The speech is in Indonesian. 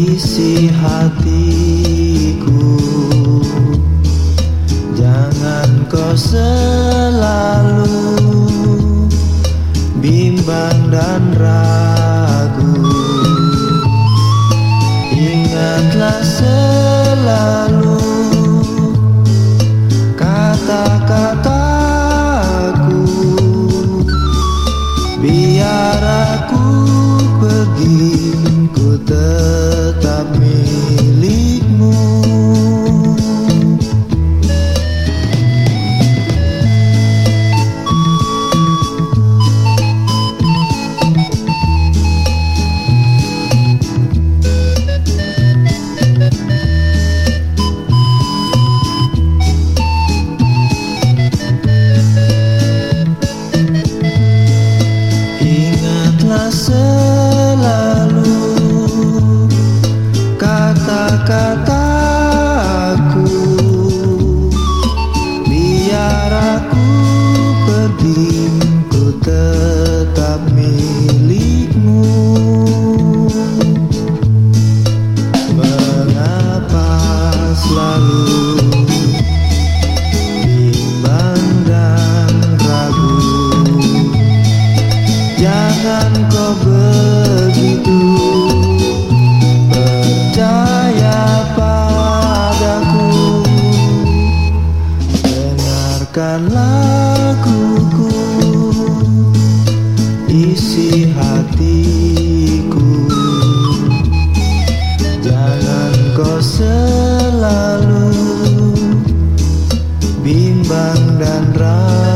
Isi hatiku. kataku Biar aku pergi Ku tetap milikmu. Mengapa selalu Bimbang dan ragu? Jangan kau begitu Dengarkan laguku Isi hatiku. Jangan kau selalu Bimbang dan ragu.